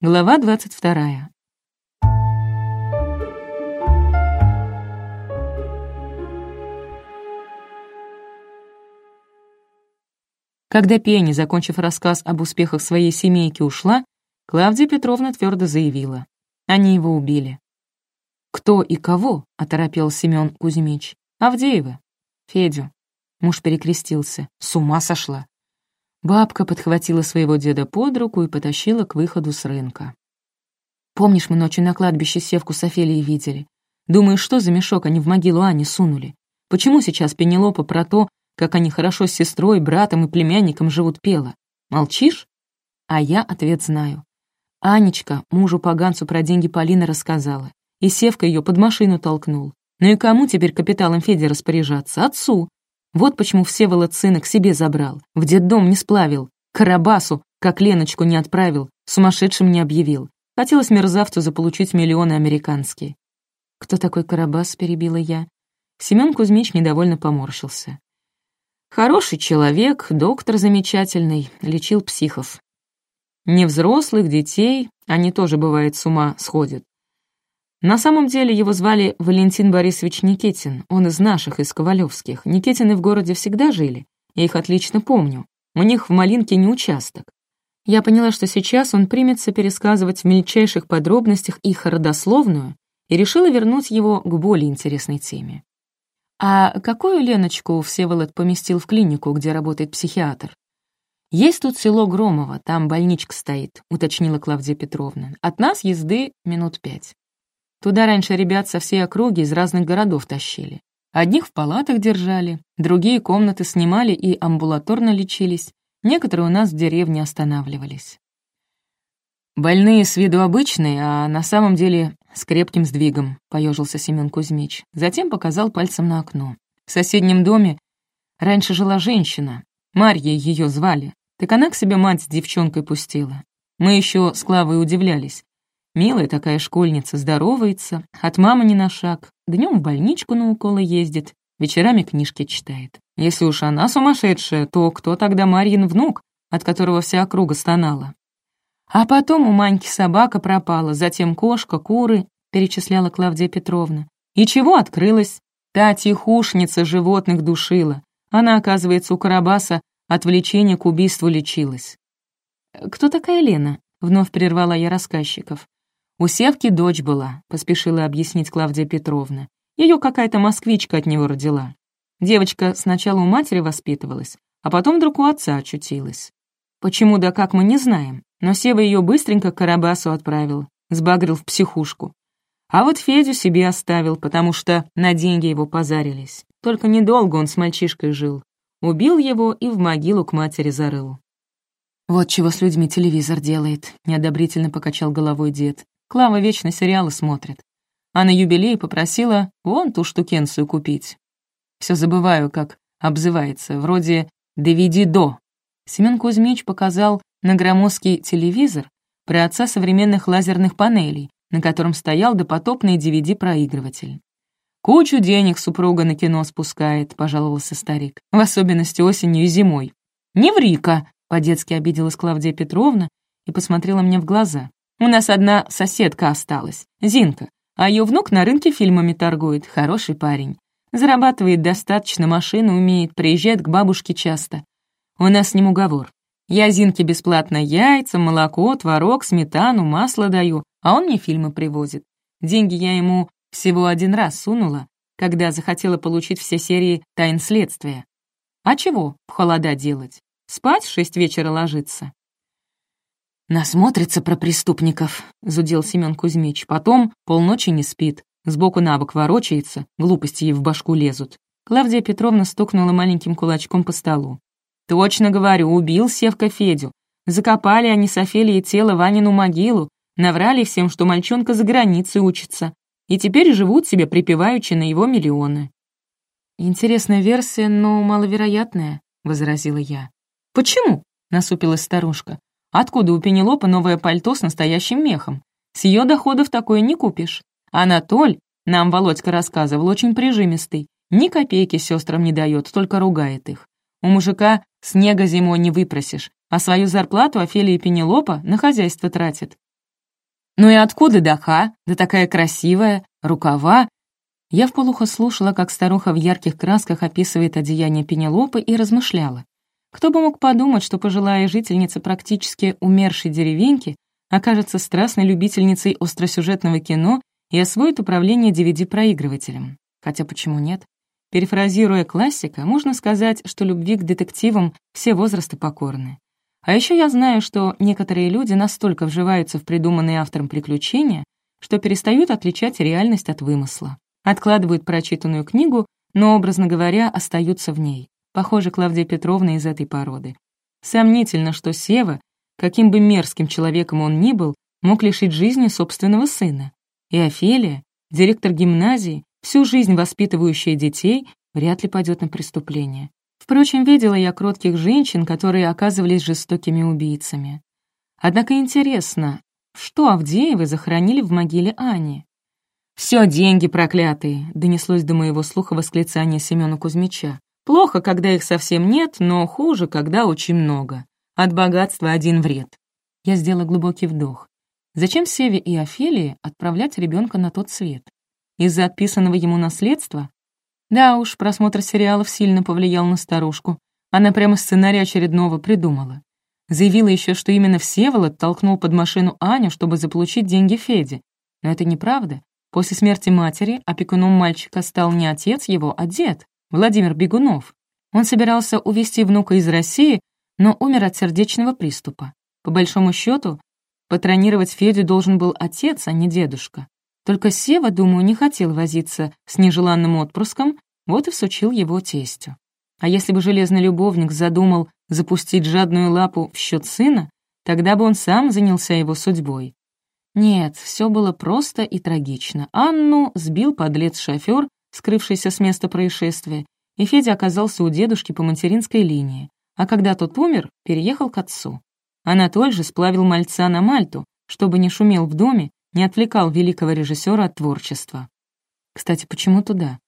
Глава двадцать вторая. Когда Пенни, закончив рассказ об успехах своей семейки, ушла, Клавдия Петровна твердо заявила. Они его убили. «Кто и кого?» — оторопел Семен Кузьмич. «Авдеева. Федю». Муж перекрестился. С ума сошла. Бабка подхватила своего деда под руку и потащила к выходу с рынка. «Помнишь, мы ночью на кладбище Севку с Офелией видели? Думаешь, что за мешок они в могилу Ани сунули? Почему сейчас Пенелопа про то, как они хорошо с сестрой, братом и племянником живут, пела? Молчишь? А я ответ знаю. Анечка мужу-поганцу про деньги Полины рассказала, и Севка ее под машину толкнул. Ну и кому теперь капиталом Феди распоряжаться? Отцу. Вот почему Всеволод сына к себе забрал, в детдом не сплавил, Карабасу, как Леночку не отправил, сумасшедшим не объявил. Хотелось мерзавцу заполучить миллионы американские. «Кто такой Карабас?» — перебила я. Семен Кузьмич недовольно поморщился. «Хороший человек, доктор замечательный, лечил психов. Не взрослых, детей, они тоже, бывает, с ума сходят. На самом деле его звали Валентин Борисович Никитин, он из наших, из Ковалевских. Никитины в городе всегда жили, я их отлично помню. У них в Малинке не участок. Я поняла, что сейчас он примется пересказывать в мельчайших подробностях их родословную и решила вернуть его к более интересной теме. «А какую Леночку Всеволод поместил в клинику, где работает психиатр?» «Есть тут село Громово, там больничка стоит», — уточнила Клавдия Петровна. «От нас езды минут пять». Туда раньше ребят со всей округи из разных городов тащили. Одних в палатах держали, другие комнаты снимали и амбулаторно лечились, некоторые у нас в деревне останавливались. «Больные с виду обычные, а на самом деле с крепким сдвигом», — поежился Семен Кузьмич. Затем показал пальцем на окно. В соседнем доме раньше жила женщина, Марьей ее звали, так она к себе мать с девчонкой пустила. Мы еще с Клавой удивлялись. Милая такая школьница, здоровается, от мамы не на шаг, днем в больничку на уколы ездит, вечерами книжки читает. Если уж она сумасшедшая, то кто тогда Марьин внук, от которого вся округа стонала? А потом у Маньки собака пропала, затем кошка, куры, перечисляла Клавдия Петровна. И чего открылась? Та тихушница животных душила. Она, оказывается, у Карабаса от влечения к убийству лечилась. «Кто такая Лена?» — вновь прервала я рассказчиков. «У Севки дочь была», — поспешила объяснить Клавдия Петровна. Ее какая-то москвичка от него родила. Девочка сначала у матери воспитывалась, а потом вдруг у отца очутилась. Почему да как мы не знаем, но Сева ее быстренько к Карабасу отправил, сбагрил в психушку. А вот Федю себе оставил, потому что на деньги его позарились. Только недолго он с мальчишкой жил. Убил его и в могилу к матери зарыл. «Вот чего с людьми телевизор делает», — неодобрительно покачал головой дед. Клава вечно сериалы смотрит. А на юбилей попросила вон ту штукенцию купить. Все забываю, как обзывается, вроде «доведи до». Семен Кузьмич показал на громоздкий телевизор при отца современных лазерных панелей, на котором стоял допотопный DVD-проигрыватель. «Кучу денег супруга на кино спускает», — пожаловался старик, «в особенности осенью и зимой». «Не ври-ка», — по-детски обиделась Клавдия Петровна и посмотрела мне в глаза. У нас одна соседка осталась, Зинка, а ее внук на рынке фильмами торгует, хороший парень. Зарабатывает достаточно, машину умеет, приезжает к бабушке часто. У нас с ним уговор. Я Зинке бесплатно яйца, молоко, творог, сметану, масло даю, а он мне фильмы привозит. Деньги я ему всего один раз сунула, когда захотела получить все серии «Тайн следствия». А чего в холода делать? Спать в шесть вечера ложиться? «Насмотрится про преступников», — зудел Семен Кузьмич. «Потом полночи не спит, сбоку на бок ворочается, глупости ей в башку лезут». Клавдия Петровна стукнула маленьким кулачком по столу. «Точно говорю, убил Севка Федю. Закопали они с Офелией тело Ванину могилу, наврали всем, что мальчонка за границей учится, и теперь живут себе припеваючи на его миллионы». «Интересная версия, но маловероятная», — возразила я. «Почему?» — насупилась старушка. Откуда у Пенелопы новое пальто с настоящим мехом? С ее доходов такое не купишь. Анатоль, нам Володька рассказывал, очень прижимистый. Ни копейки сестрам не дает, только ругает их. У мужика снега зимой не выпросишь, а свою зарплату Офелия и Пенелопа на хозяйство тратят. «Ну и откуда даха? Да такая красивая, рукава!» Я вполуха слушала, как старуха в ярких красках описывает одеяние Пенелопы и размышляла. Кто бы мог подумать, что пожилая жительница практически умершей деревеньки окажется страстной любительницей остросюжетного кино и освоит управление DVD-проигрывателем. Хотя почему нет? Перефразируя классика, можно сказать, что любви к детективам все возрасты покорны. А еще я знаю, что некоторые люди настолько вживаются в придуманные автором приключения, что перестают отличать реальность от вымысла. Откладывают прочитанную книгу, но, образно говоря, остаются в ней. Похоже, Клавдия Петровна из этой породы. Сомнительно, что Сева, каким бы мерзким человеком он ни был, мог лишить жизни собственного сына. И Офелия, директор гимназии, всю жизнь воспитывающая детей, вряд ли пойдет на преступление. Впрочем, видела я кротких женщин, которые оказывались жестокими убийцами. Однако интересно, что Авдеевы захоронили в могиле Ани? «Все деньги проклятые!» — донеслось до моего слуха восклицание Семена Кузьмича. «Плохо, когда их совсем нет, но хуже, когда очень много. От богатства один вред». Я сделала глубокий вдох. Зачем Севе и Офелии отправлять ребенка на тот свет? Из-за отписанного ему наследства? Да уж, просмотр сериалов сильно повлиял на старушку. Она прямо сценарий очередного придумала. Заявила еще, что именно Всеволод толкнул под машину Аню, чтобы заполучить деньги Феде. Но это неправда. После смерти матери опекуном мальчика стал не отец его, а дед, Владимир Бегунов. Он собирался увезти внука из России, но умер от сердечного приступа. По большому счету, патронировать Федю должен был отец, а не дедушка. Только Сева, думаю, не хотел возиться с нежеланным отпрыском, вот и всучил его тестю. А если бы железный любовник задумал запустить жадную лапу в счет сына, тогда бы он сам занялся его судьбой. Нет, все было просто и трагично. Анну сбил подлец-шофер, скрывшийся с места происшествия, и Федя оказался у дедушки по материнской линии, а когда тот умер, переехал к отцу. Анатоль же сплавил мальца на Мальту, чтобы не шумел в доме не отвлекал великого режиссера от творчества. Кстати, почему туда?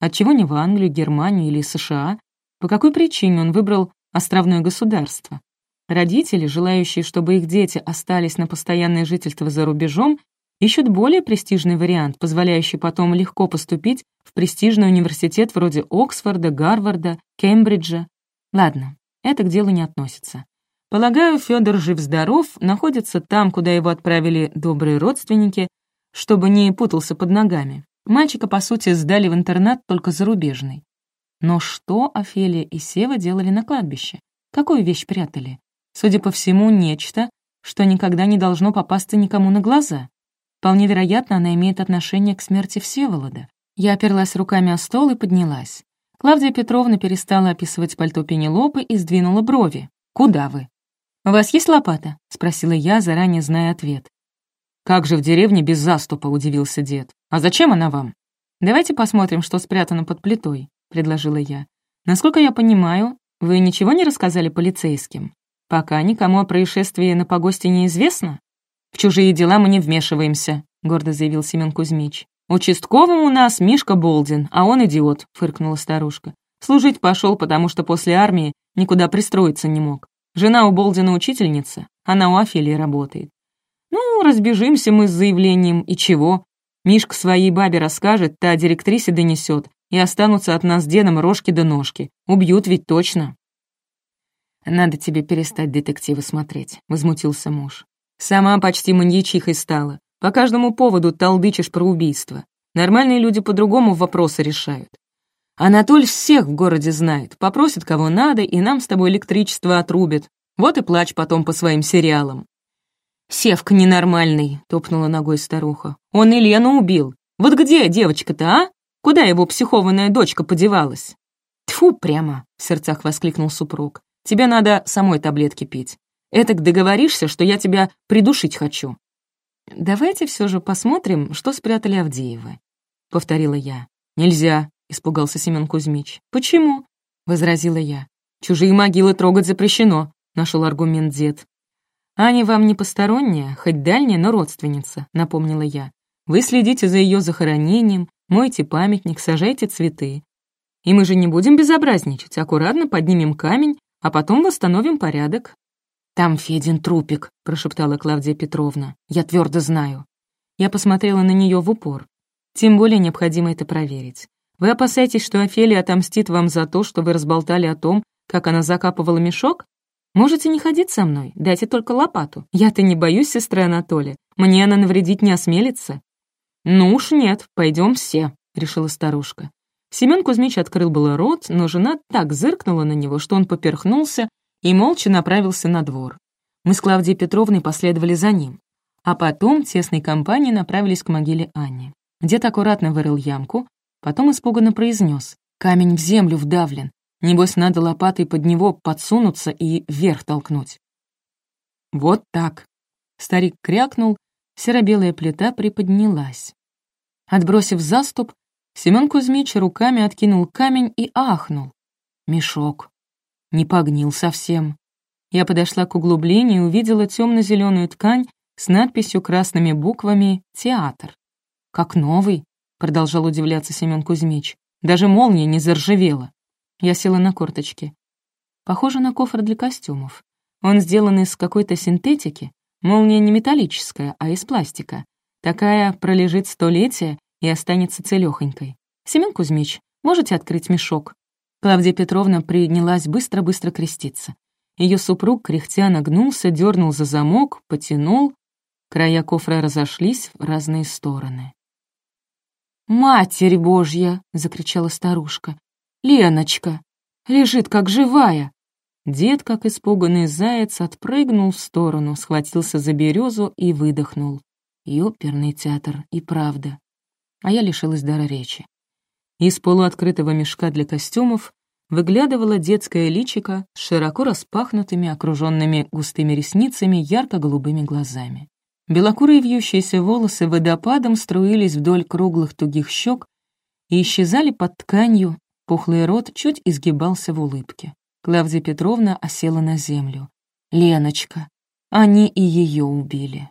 Отчего не в Англию, Германию или США? По какой причине он выбрал островное государство? Родители, желающие, чтобы их дети остались на постоянное жительство за рубежом, ищут более престижный вариант, позволяющий потом легко поступить в престижный университет вроде Оксфорда, Гарварда, Кембриджа. Ладно, это к делу не относится. Полагаю, Федор жив-здоров, находится там, куда его отправили добрые родственники, чтобы не путался под ногами. Мальчика, по сути, сдали в интернат только зарубежный. Но что Офелия и Сева делали на кладбище? Какую вещь прятали? Судя по всему, нечто, что никогда не должно попасться никому на глаза. Вполне вероятно, она имеет отношение к смерти Всеволода. Я оперлась руками о стол и поднялась. Клавдия Петровна перестала описывать пальто Пенелопы и сдвинула брови. «Куда вы?» «У вас есть лопата?» — спросила я, заранее зная ответ. «Как же в деревне без заступа?» — удивился дед. «А зачем она вам?» «Давайте посмотрим, что спрятано под плитой», — предложила я. «Насколько я понимаю, вы ничего не рассказали полицейским? Пока никому о происшествии на погосте неизвестно?» «В чужие дела мы не вмешиваемся», — гордо заявил Семен Кузьмич. «Участковым у нас Мишка Болдин, а он идиот», — фыркнула старушка. «Служить пошел, потому что после армии никуда пристроиться не мог. Жена у Болдина учительница, она у Афилии работает. Ну, разбежимся мы с заявлением, и чего? Мишка своей бабе расскажет, та директрисе донесет, и останутся от нас дедом рожки да ножки. Убьют ведь точно. «Надо тебе перестать детективы смотреть», — возмутился муж. «Сама почти маньячихой стала. По каждому поводу толдычишь про убийство. Нормальные люди по-другому вопросы решают. Анатоль всех в городе знает, попросит кого надо, и нам с тобой электричество отрубит. Вот и плачь потом по своим сериалам». «Севка ненормальный», — топнула ногой старуха. «Он и убил. Вот где девочка-то, а? Куда его психованная дочка подевалась?» Тфу, прямо!» — в сердцах воскликнул супруг. «Тебе надо самой таблетки пить. Этак договоришься, что я тебя придушить хочу». «Давайте все же посмотрим, что спрятали Авдеевы», — повторила я. «Нельзя испугался Семен Кузьмич. «Почему?» — возразила я. «Чужие могилы трогать запрещено», — нашел аргумент дед. «Аня вам не посторонняя, хоть дальняя, но родственница», — напомнила я. «Вы следите за ее захоронением, мойте памятник, сажайте цветы. И мы же не будем безобразничать, аккуратно поднимем камень, а потом восстановим порядок». «Там Федин трупик», — прошептала Клавдия Петровна. «Я твердо знаю». Я посмотрела на нее в упор. Тем более необходимо это проверить. Вы опасаетесь, что Офелия отомстит вам за то, что вы разболтали о том, как она закапывала мешок? Можете не ходить со мной, дайте только лопату. Я-то не боюсь сестры Анатолия. Мне она навредить не осмелится». «Ну уж нет, пойдем все», — решила старушка. Семен Кузьмич открыл было рот, но жена так зыркнула на него, что он поперхнулся и молча направился на двор. Мы с Клавдией Петровной последовали за ним. А потом тесной компанией направились к могиле Анни. Дед аккуратно вырыл ямку, потом испуганно произнес: «Камень в землю вдавлен. Небось, надо лопатой под него подсунуться и вверх толкнуть». «Вот так». Старик крякнул, серо-белая плита приподнялась. Отбросив заступ, Семен Кузьмич руками откинул камень и ахнул. Мешок не погнил совсем. Я подошла к углублению и увидела темно-зеленую ткань с надписью красными буквами «Театр». «Как новый», — продолжал удивляться Семен Кузьмич. «Даже молния не заржавела». Я села на корточки. Похоже на кофр для костюмов. Он сделан из какой-то синтетики. Молния не металлическая, а из пластика. Такая пролежит столетия и останется целёхонькой. Семен Кузьмич, можете открыть мешок? Клавдия Петровна принялась быстро-быстро креститься. Ее супруг, кряхтя, нагнулся, дернул за замок, потянул. Края кофра разошлись в разные стороны. «Матерь Божья!» — закричала старушка. «Леночка! Лежит как живая!» Дед, как испуганный заяц, отпрыгнул в сторону, схватился за березу и выдохнул. Ёперный театр, и правда. А я лишилась дара речи. Из полуоткрытого мешка для костюмов выглядывала детская личика с широко распахнутыми, окруженными густыми ресницами, ярко-голубыми глазами. Белокурые вьющиеся волосы водопадом струились вдоль круглых тугих щек и исчезали под тканью, пухлый рот чуть изгибался в улыбке. Клавдия Петровна осела на землю. «Леночка, они и ее убили».